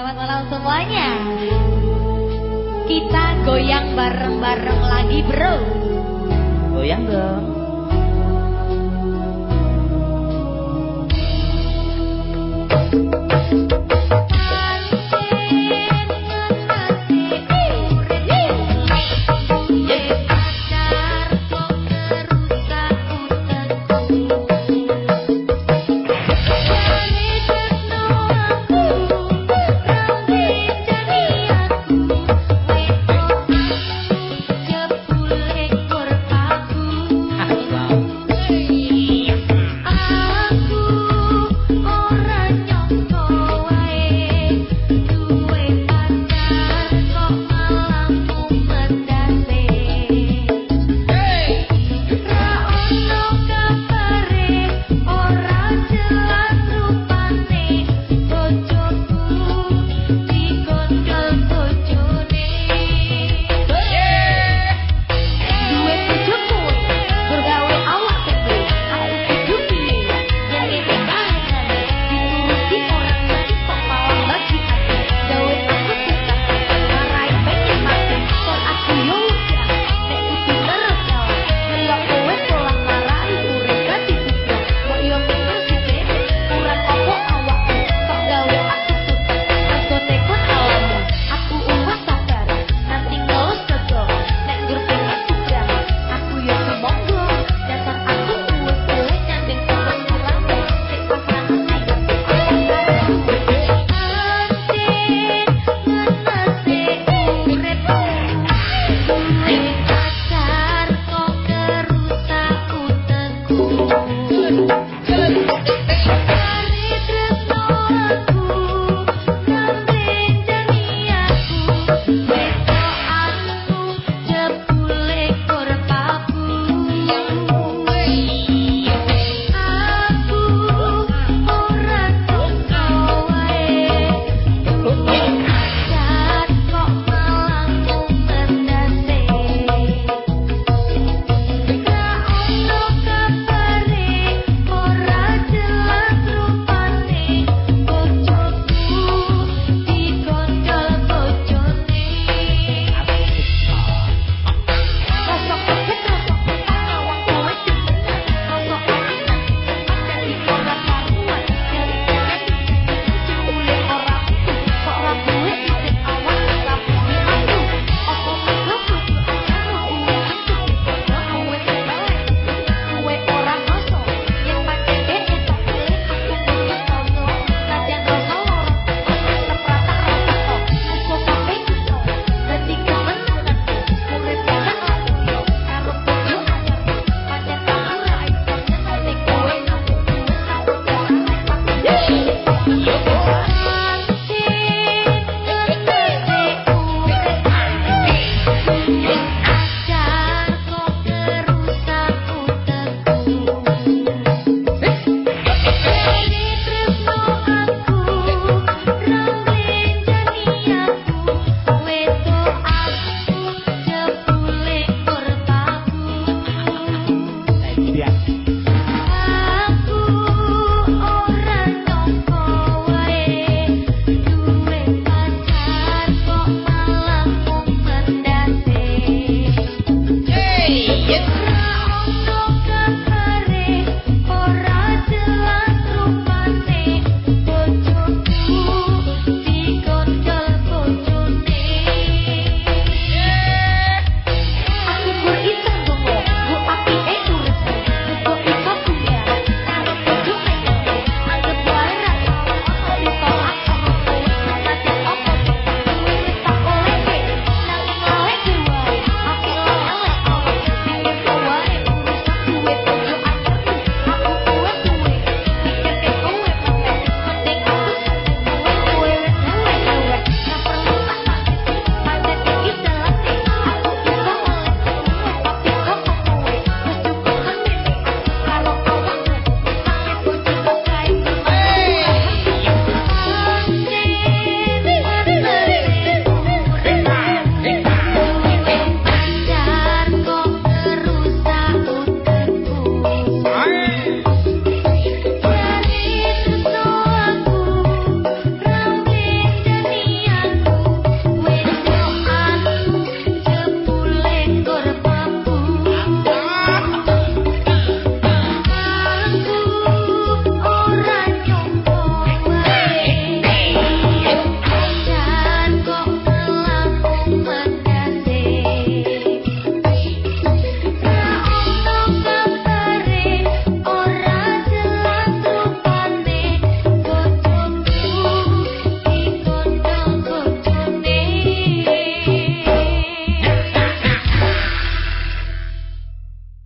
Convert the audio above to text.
Selamat malam semuanya. Kita goyang bareng-bareng lagi, Bro. Goyang dong.